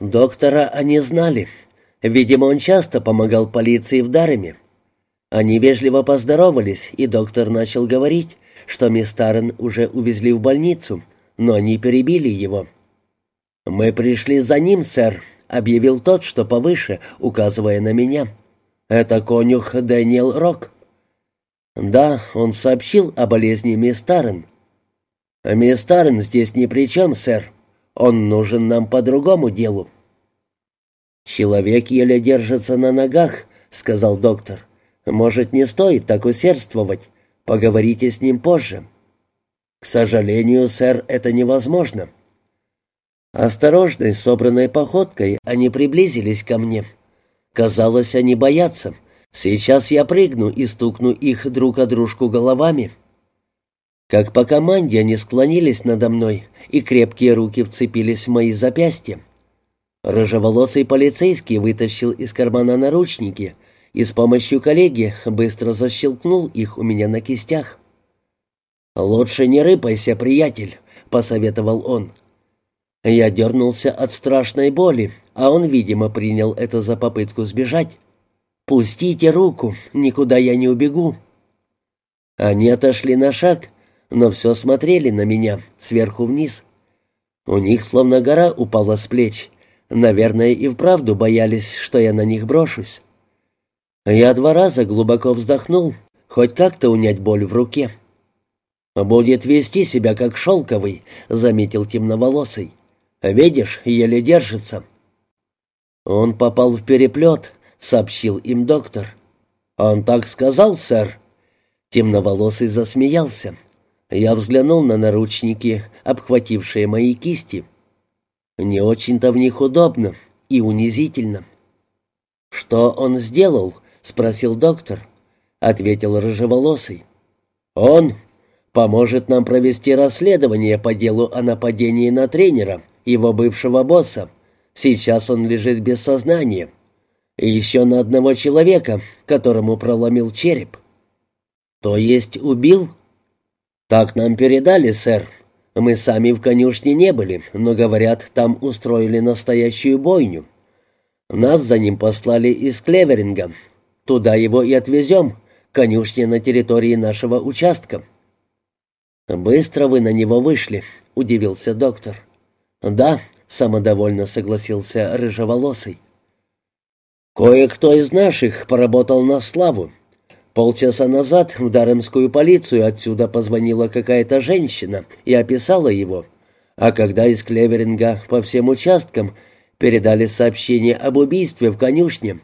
Доктора они знали. Видимо, он часто помогал полиции в Дареме. Они вежливо поздоровались, и доктор начал говорить, что мисс Таррен уже увезли в больницу, но они перебили его. «Мы пришли за ним, сэр», — объявил тот, что повыше, указывая на меня. «Это конюх Дэниел Рок». «Да, он сообщил о болезни мисс Таррен». «Мисс Таррен здесь ни при чем, сэр. Он нужен нам по другому делу». «Человек еле держится на ногах», — сказал доктор. «Может, не стоит так усердствовать. Поговорите с ним позже». «К сожалению, сэр, это невозможно». Осторожной, собранной походкой они приблизились ко мне. Казалось, они боятся. Сейчас я прыгну и стукну их друг о дружку головами. Как по команде они склонились надо мной, и крепкие руки вцепились в мои запястья. Рыжеволосый полицейский вытащил из кармана наручники и с помощью коллеги быстро защелкнул их у меня на кистях. «Лучше не рыпайся, приятель», — посоветовал он. Я дернулся от страшной боли, а он, видимо, принял это за попытку сбежать. «Пустите руку, никуда я не убегу». Они отошли на шаг, но все смотрели на меня, сверху вниз. У них словно гора упала с плеч. Наверное, и вправду боялись, что я на них брошусь. Я два раза глубоко вздохнул, хоть как-то унять боль в руке. «Будет вести себя как шелковый», — заметил темноволосый. Видишь, еле держится». «Он попал в переплет», — сообщил им доктор. «Он так сказал, сэр». Темноволосый засмеялся. Я взглянул на наручники, обхватившие мои кисти. Не очень-то в них удобно и унизительно. «Что он сделал?» — спросил доктор. Ответил рыжеволосый. «Он поможет нам провести расследование по делу о нападении на тренера», его бывшего босса. Сейчас он лежит без сознания. И еще на одного человека, которому проломил череп. То есть убил? Так нам передали, сэр. Мы сами в конюшне не были, но, говорят, там устроили настоящую бойню. Нас за ним послали из Клеверинга. Туда его и отвезем, конюшне на территории нашего участка. «Быстро вы на него вышли», — удивился доктор. «Да», — самодовольно согласился рыжеволосый. «Кое-кто из наших поработал на славу. Полчаса назад в Даремскую полицию отсюда позвонила какая-то женщина и описала его. А когда из Клеверинга по всем участкам передали сообщение об убийстве в конюшне,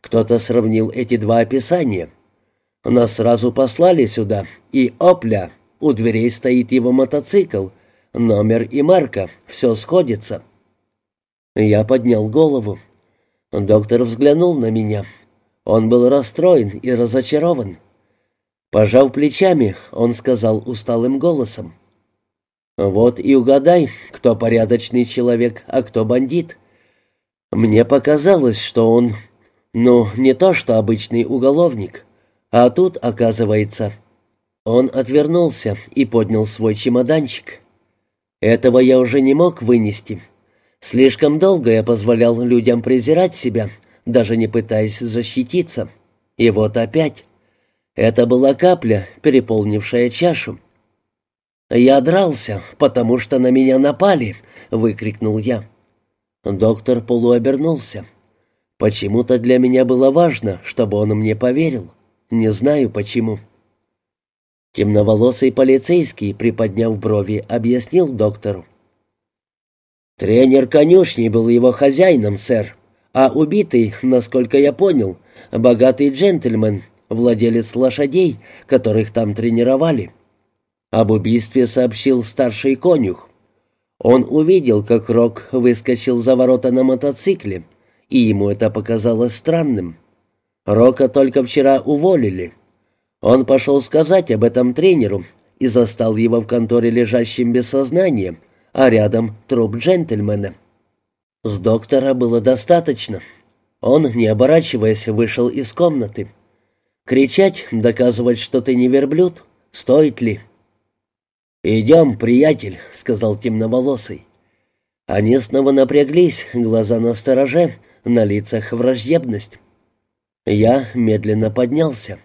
кто-то сравнил эти два описания. Нас сразу послали сюда, и опля, у дверей стоит его мотоцикл, Номер и марка, все сходится. Я поднял голову. Доктор взглянул на меня. Он был расстроен и разочарован. Пожав плечами, он сказал усталым голосом. «Вот и угадай, кто порядочный человек, а кто бандит. Мне показалось, что он, ну, не то что обычный уголовник, а тут, оказывается...» Он отвернулся и поднял свой чемоданчик. Этого я уже не мог вынести. Слишком долго я позволял людям презирать себя, даже не пытаясь защититься. И вот опять. Это была капля, переполнившая чашу. «Я дрался, потому что на меня напали!» — выкрикнул я. Доктор полуобернулся. Почему-то для меня было важно, чтобы он мне поверил. Не знаю почему. Темноволосый полицейский, приподняв брови, объяснил доктору. «Тренер конюшни был его хозяином, сэр, а убитый, насколько я понял, богатый джентльмен, владелец лошадей, которых там тренировали. Об убийстве сообщил старший конюх. Он увидел, как Рок выскочил за ворота на мотоцикле, и ему это показалось странным. Рока только вчера уволили». Он пошел сказать об этом тренеру и застал его в конторе лежащим без сознания, а рядом труп джентльмена. С доктора было достаточно. Он, не оборачиваясь, вышел из комнаты. Кричать, доказывать, что ты не верблюд, стоит ли? «Идем, приятель», — сказал темноволосый. Они снова напряглись, глаза на стороже, на лицах враждебность. Я медленно поднялся.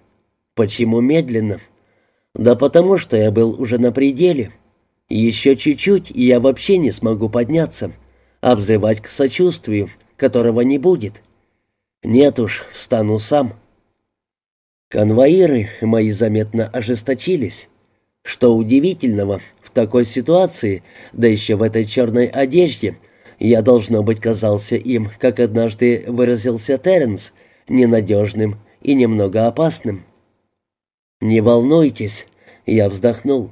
Почему медленно? Да потому что я был уже на пределе. Еще чуть-чуть, и я вообще не смогу подняться, обзывать к сочувствию, которого не будет. Нет уж, встану сам. Конвоиры мои заметно ожесточились. Что удивительного, в такой ситуации, да еще в этой черной одежде, я, должно быть, казался им, как однажды выразился Терренс, ненадежным и немного опасным. «Не волнуйтесь», — я вздохнул.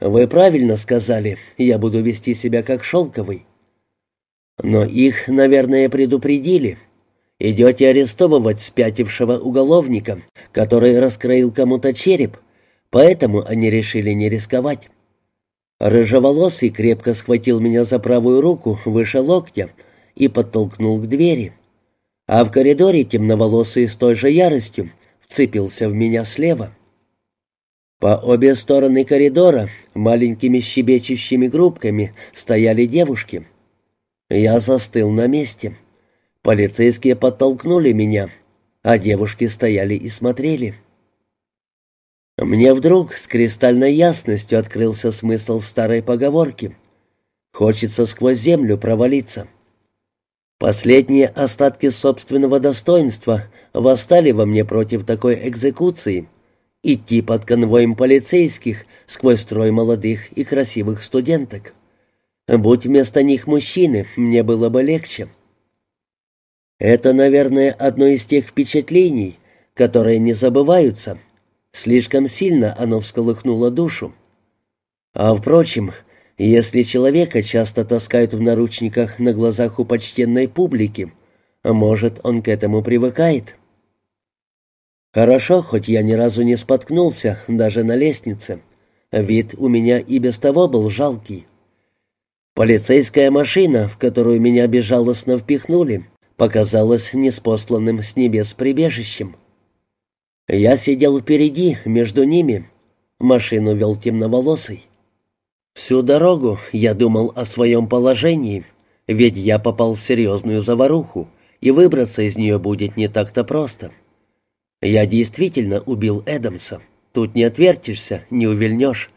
«Вы правильно сказали, я буду вести себя как шелковый». «Но их, наверное, предупредили. Идете арестовывать спятившего уголовника, который раскроил кому-то череп, поэтому они решили не рисковать». Рыжеволосый крепко схватил меня за правую руку выше локтя и подтолкнул к двери. А в коридоре темноволосый с той же яростью вцепился в меня слева. По обе стороны коридора маленькими щебечущими группками стояли девушки. Я застыл на месте. Полицейские подтолкнули меня, а девушки стояли и смотрели. Мне вдруг с кристальной ясностью открылся смысл старой поговорки. Хочется сквозь землю провалиться. Последние остатки собственного достоинства восстали во мне против такой экзекуции. Идти под конвоем полицейских сквозь строй молодых и красивых студенток. Будь вместо них мужчины, мне было бы легче. Это, наверное, одно из тех впечатлений, которые не забываются — Слишком сильно оно всколыхнуло душу. А впрочем, если человека часто таскают в наручниках на глазах у почтенной публики, может, он к этому привыкает. Хорошо, хоть я ни разу не споткнулся, даже на лестнице. Вид у меня и без того был жалкий. Полицейская машина, в которую меня безжалостно впихнули, показалась неспосланным с небес прибежищем. Я сидел впереди, между ними. Машину вел темноволосый. Всю дорогу я думал о своем положении, ведь я попал в серьезную заваруху, и выбраться из нее будет не так-то просто. Я действительно убил Эдамса. Тут не отвертишься, не увильнешь.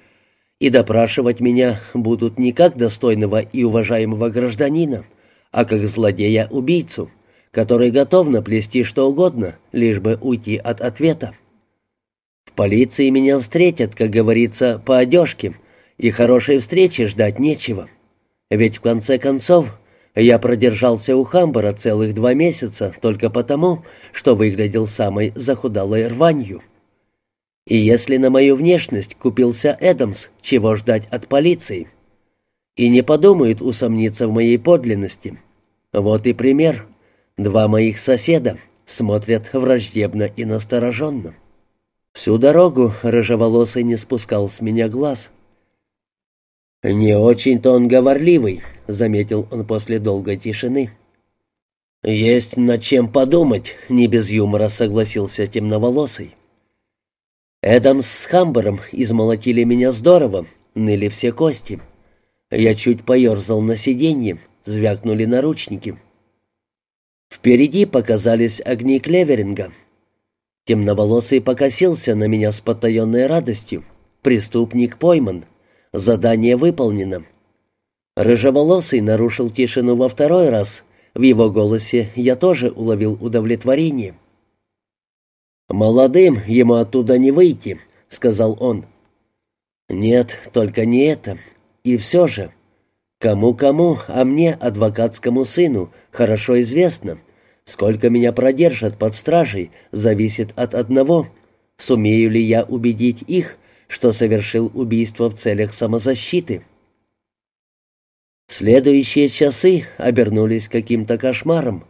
И допрашивать меня будут не как достойного и уважаемого гражданина, а как злодея-убийцу который готов наплести что угодно, лишь бы уйти от ответа. В полиции меня встретят, как говорится, по одежке, и хорошей встречи ждать нечего. Ведь в конце концов я продержался у Хамбара целых два месяца только потому, что выглядел самой захудалой рванью. И если на мою внешность купился Эдамс, чего ждать от полиции? И не подумают усомниться в моей подлинности. Вот и пример. Два моих соседа смотрят враждебно и настороженно. Всю дорогу рыжеволосый не спускал с меня глаз. «Не очень-то он говорливый», — заметил он после долгой тишины. «Есть над чем подумать», — не без юмора согласился темноволосый. Эдамс с Хамбером измолотили меня здорово, ныли все кости. Я чуть поерзал на сиденье, звякнули наручники. Впереди показались огни клеверинга. Темноволосый покосился на меня с потаенной радостью. Преступник пойман. Задание выполнено. Рыжеволосый нарушил тишину во второй раз. В его голосе я тоже уловил удовлетворение. «Молодым ему оттуда не выйти», — сказал он. «Нет, только не это. И все же...» Кому-кому, а мне, адвокатскому сыну, хорошо известно. Сколько меня продержат под стражей, зависит от одного. Сумею ли я убедить их, что совершил убийство в целях самозащиты? Следующие часы обернулись каким-то кошмаром.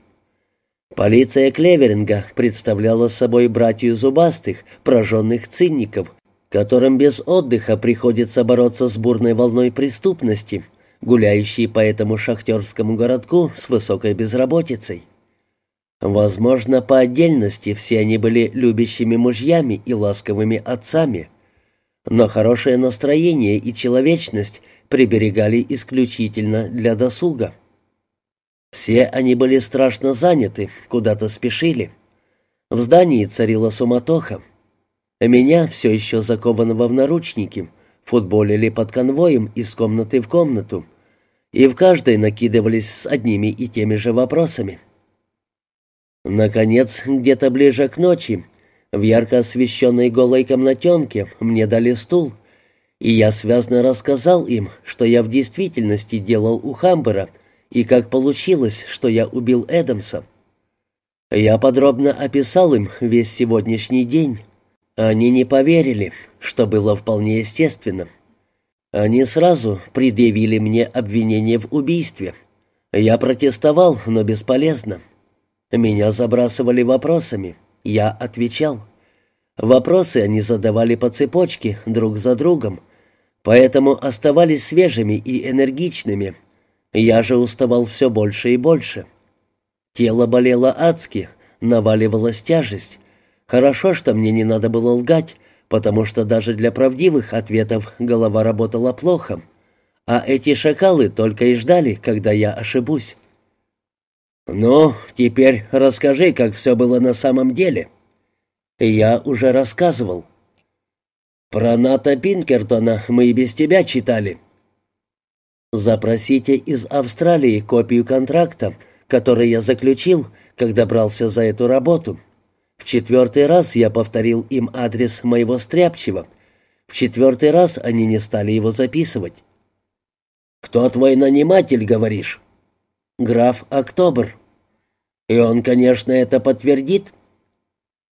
Полиция Клеверинга представляла собой братью зубастых, прожженных цинников, которым без отдыха приходится бороться с бурной волной преступности — гуляющие по этому шахтерскому городку с высокой безработицей. Возможно, по отдельности все они были любящими мужьями и ласковыми отцами, но хорошее настроение и человечность приберегали исключительно для досуга. Все они были страшно заняты, куда-то спешили. В здании царила суматоха. Меня, все еще закованного в наручники, футболили под конвоем из комнаты в комнату, и в каждой накидывались с одними и теми же вопросами. Наконец, где-то ближе к ночи, в ярко освещенной голой комнатенке мне дали стул, и я связно рассказал им, что я в действительности делал у Хамбера, и как получилось, что я убил Эдамса. Я подробно описал им весь сегодняшний день. Они не поверили, что было вполне естественно. Они сразу предъявили мне обвинение в убийстве. Я протестовал, но бесполезно. Меня забрасывали вопросами. Я отвечал. Вопросы они задавали по цепочке, друг за другом, поэтому оставались свежими и энергичными. Я же уставал все больше и больше. Тело болело адски, наваливалась тяжесть. Хорошо, что мне не надо было лгать, потому что даже для правдивых ответов голова работала плохо, а эти шакалы только и ждали, когда я ошибусь. «Ну, теперь расскажи, как все было на самом деле». «Я уже рассказывал». «Про Ната Пинкертона мы и без тебя читали». «Запросите из Австралии копию контракта, который я заключил, когда брался за эту работу. В четвертый раз я повторил им адрес моего стряпчего. В четвертый раз они не стали его записывать. «Кто твой наниматель, говоришь?» «Граф Октобер». «И он, конечно, это подтвердит?»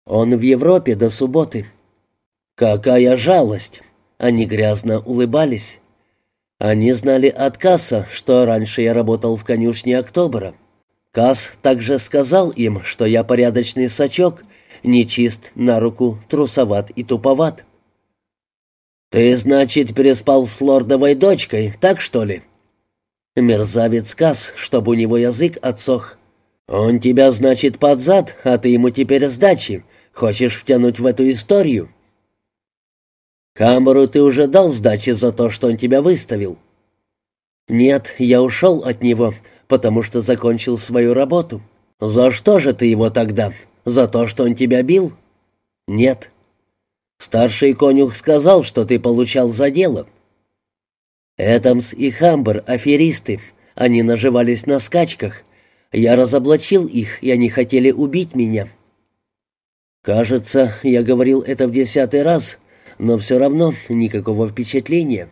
«Он в Европе до субботы». «Какая жалость!» Они грязно улыбались. Они знали от Касса, что раньше я работал в конюшне Октобера. Касс также сказал им, что я порядочный сачок, нечист на руку, трусоват и туповат. «Ты, значит, переспал с лордовой дочкой, так что ли?» «Мерзавец Касс, чтобы у него язык отсох. Он тебя, значит, под зад, а ты ему теперь сдачи. Хочешь втянуть в эту историю?» «Камеру ты уже дал сдачи за то, что он тебя выставил?» «Нет, я ушел от него, потому что закончил свою работу. За что же ты его тогда? За то, что он тебя бил? Нет. Старший конюх сказал, что ты получал за дело. Эдамс и Хамбер — аферисты. Они наживались на скачках. Я разоблачил их, и они хотели убить меня. Кажется, я говорил это в десятый раз, но все равно никакого впечатления.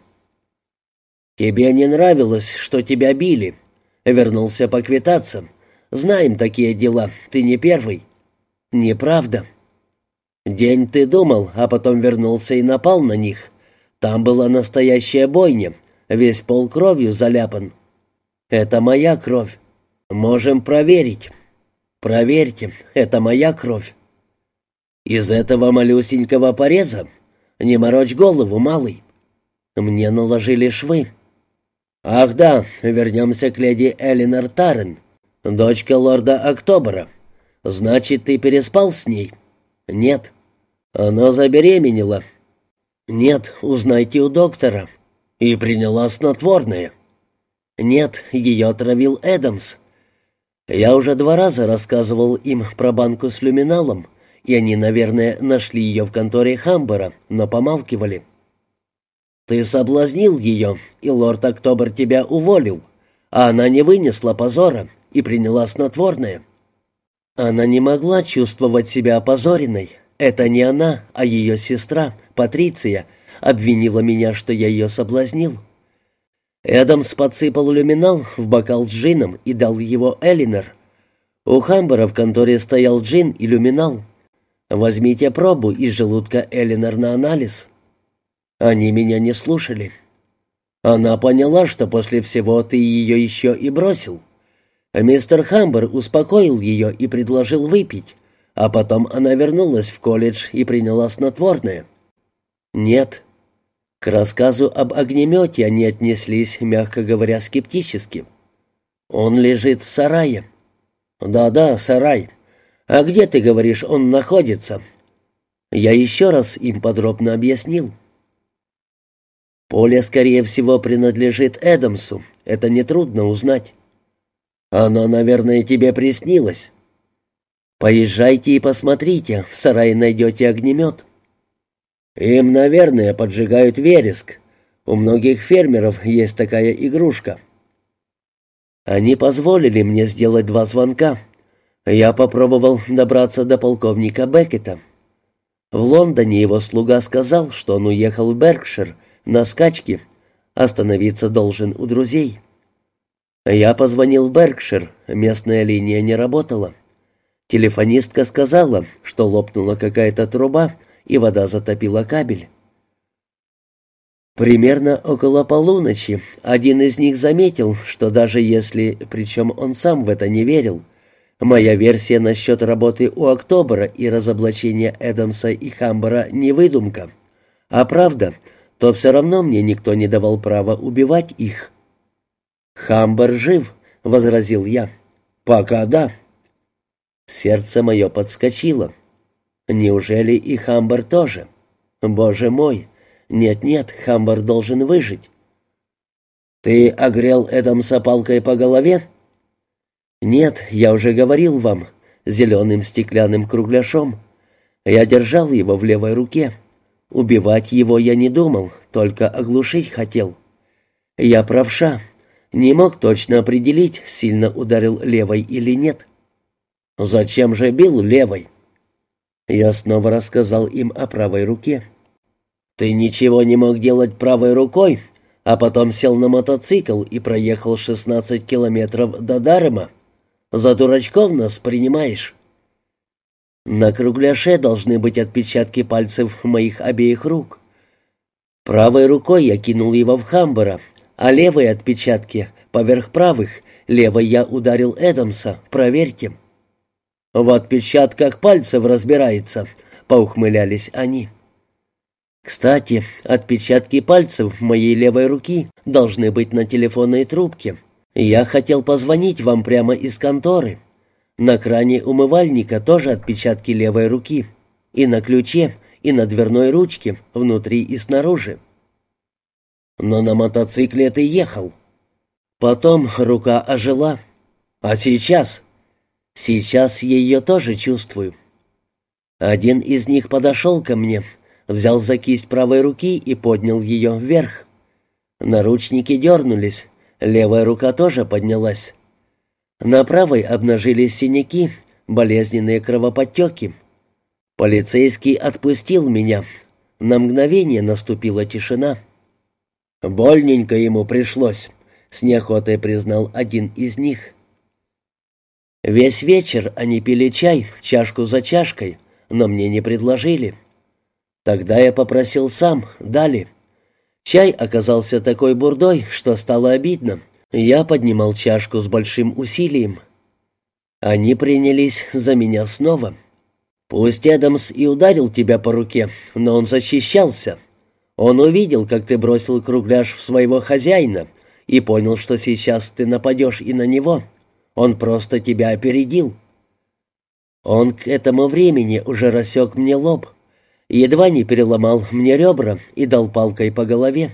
Тебе не нравилось, что тебя били, Вернулся поквитаться. Знаем такие дела, ты не первый. Неправда. День ты думал, а потом вернулся и напал на них. Там была настоящая бойня, весь пол кровью заляпан. Это моя кровь. Можем проверить. Проверьте, это моя кровь. Из этого малюсенького пореза? Не морочь голову, малый. Мне наложили швы. «Ах да, вернемся к леди Элинор Таррен, дочка лорда Октобера. Значит, ты переспал с ней?» «Нет». «Она забеременела?» «Нет, узнайте у доктора». «И приняла снотворное?» «Нет, ее отравил Эдамс». Я уже два раза рассказывал им про банку с люминалом, и они, наверное, нашли ее в конторе Хамбера, но помалкивали. Ты соблазнил ее, и лорд Октобер тебя уволил, а она не вынесла позора и приняла снотворное. Она не могла чувствовать себя опозоренной. Это не она, а ее сестра, Патриция, обвинила меня, что я ее соблазнил. Эдамс подсыпал люминал в бокал с джином и дал его Элинор. У Хамбера в конторе стоял джин и люминал. Возьмите пробу из желудка Элинор на анализ. Они меня не слушали. Она поняла, что после всего ты ее еще и бросил. Мистер Хамбер успокоил ее и предложил выпить, а потом она вернулась в колледж и приняла снотворное. Нет. К рассказу об огнемете они отнеслись, мягко говоря, скептически. Он лежит в сарае. Да-да, сарай. А где, ты говоришь, он находится? Я еще раз им подробно объяснил. Поле, скорее всего, принадлежит Эдамсу. Это нетрудно узнать. Оно, наверное, тебе приснилось. Поезжайте и посмотрите, в сарае найдете огнемет. Им, наверное, поджигают вереск. У многих фермеров есть такая игрушка. Они позволили мне сделать два звонка. Я попробовал добраться до полковника Беккета. В Лондоне его слуга сказал, что он уехал в Беркшир на скачке, остановиться должен у друзей. Я позвонил в Беркшир, местная линия не работала. Телефонистка сказала, что лопнула какая-то труба, и вода затопила кабель. Примерно около полуночи один из них заметил, что даже если, причем он сам в это не верил, моя версия насчет работы у Октобера и разоблачения Эдамса и Хамбера не выдумка, а правда, то все равно мне никто не давал права убивать их. «Хамбер жив», — возразил я. «Пока да». Сердце мое подскочило. Неужели и Хамбер тоже? Боже мой! Нет-нет, Хамбер должен выжить. Ты огрел Эдамса палкой по голове? Нет, я уже говорил вам, зеленым стеклянным кругляшом. Я держал его в левой руке. Убивать его я не думал, только оглушить хотел. Я правша. Не мог точно определить, сильно ударил левой или нет. Зачем же бил левой? Я снова рассказал им о правой руке. «Ты ничего не мог делать правой рукой, а потом сел на мотоцикл и проехал 16 километров до Дарема. За дурачков нас принимаешь?» На кругляше должны быть отпечатки пальцев моих обеих рук. Правой рукой я кинул его в Хамбера, а левые отпечатки, поверх правых, левой я ударил Эдамса, проверьте. «В отпечатках пальцев разбирается», — поухмылялись они. «Кстати, отпечатки пальцев моей левой руки должны быть на телефонной трубке. Я хотел позвонить вам прямо из конторы. На кране умывальника тоже отпечатки левой руки. И на ключе, и на дверной ручке, внутри и снаружи. Но на мотоцикле ты ехал. Потом рука ожила. А сейчас...» Сейчас я ее тоже чувствую. Один из них подошел ко мне, взял за кисть правой руки и поднял ее вверх. Наручники дернулись, левая рука тоже поднялась. На правой обнажились синяки, болезненные кровоподтеки. Полицейский отпустил меня. На мгновение наступила тишина. «Больненько ему пришлось», — с неохотой признал один из них. Весь вечер они пили чай, чашку за чашкой, но мне не предложили. Тогда я попросил сам, дали. Чай оказался такой бурдой, что стало обидно. Я поднимал чашку с большим усилием. Они принялись за меня снова. Пусть Эдамс и ударил тебя по руке, но он защищался. Он увидел, как ты бросил кругляш в своего хозяина, и понял, что сейчас ты нападешь и на него. Он просто тебя опередил. Он к этому времени уже рассек мне лоб, едва не переломал мне ребра и дал палкой по голове.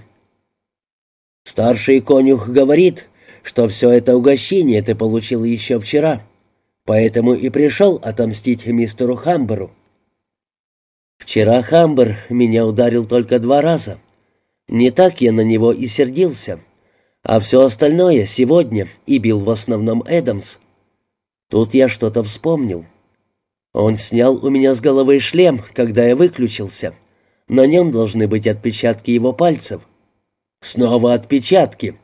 Старший конюх говорит, что все это угощение ты получил еще вчера, поэтому и пришел отомстить мистеру Хамберу. Вчера Хамбер меня ударил только два раза. Не так я на него и сердился а все остальное сегодня и бил в основном Эдамс. Тут я что-то вспомнил. Он снял у меня с головы шлем, когда я выключился. На нем должны быть отпечатки его пальцев. Снова отпечатки.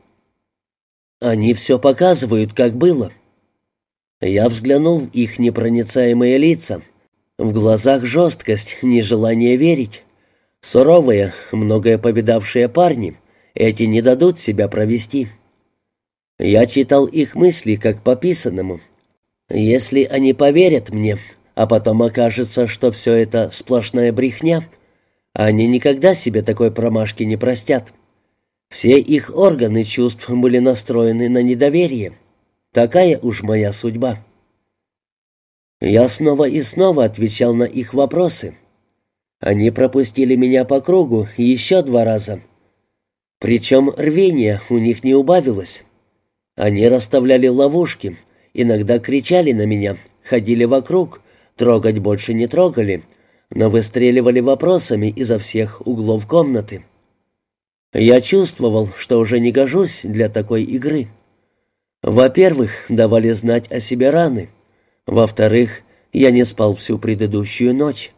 Они все показывают, как было. Я взглянул в их непроницаемые лица. В глазах жесткость, нежелание верить. Суровые, многое повидавшие парни — эти не дадут себя провести. Я читал их мысли как по писанному. Если они поверят мне, а потом окажется, что все это сплошная брехня, они никогда себе такой промашки не простят. Все их органы чувств были настроены на недоверие. Такая уж моя судьба. Я снова и снова отвечал на их вопросы. Они пропустили меня по кругу еще два раза — Причем рвение у них не убавилось. Они расставляли ловушки, иногда кричали на меня, ходили вокруг, трогать больше не трогали, но выстреливали вопросами изо всех углов комнаты. Я чувствовал, что уже не гожусь для такой игры. Во-первых, давали знать о себе раны. Во-вторых, я не спал всю предыдущую ночь.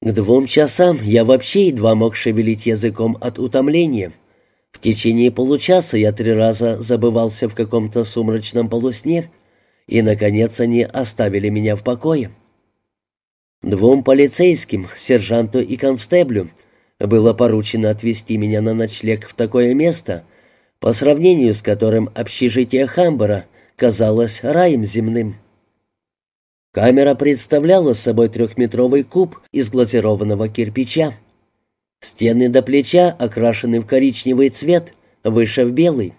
К двум часам я вообще едва мог шевелить языком от утомления. В течение получаса я три раза забывался в каком-то сумрачном полусне, и, наконец, они оставили меня в покое. Двум полицейским, сержанту и констеблю, было поручено отвезти меня на ночлег в такое место, по сравнению с которым общежитие Хамбера казалось раем земным. Камера представляла собой трехметровый куб из глазированного кирпича. Стены до плеча окрашены в коричневый цвет, выше в белый.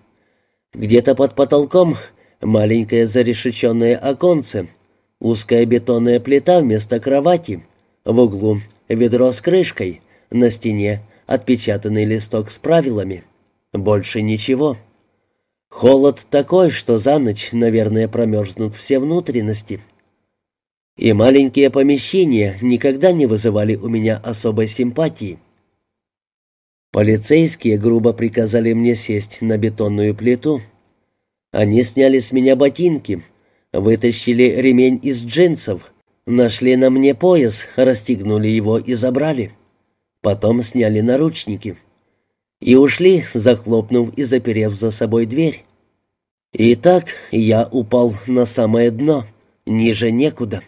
Где-то под потолком маленькое зарешеченное оконце, узкая бетонная плита вместо кровати, в углу ведро с крышкой, на стене отпечатанный листок с правилами. Больше ничего. Холод такой, что за ночь, наверное, промерзнут все внутренности. И маленькие помещения никогда не вызывали у меня особой симпатии. Полицейские грубо приказали мне сесть на бетонную плиту. Они сняли с меня ботинки, вытащили ремень из джинсов, нашли на мне пояс, расстегнули его и забрали. Потом сняли наручники. И ушли, захлопнув и заперев за собой дверь. И так я упал на самое дно, ниже некуда.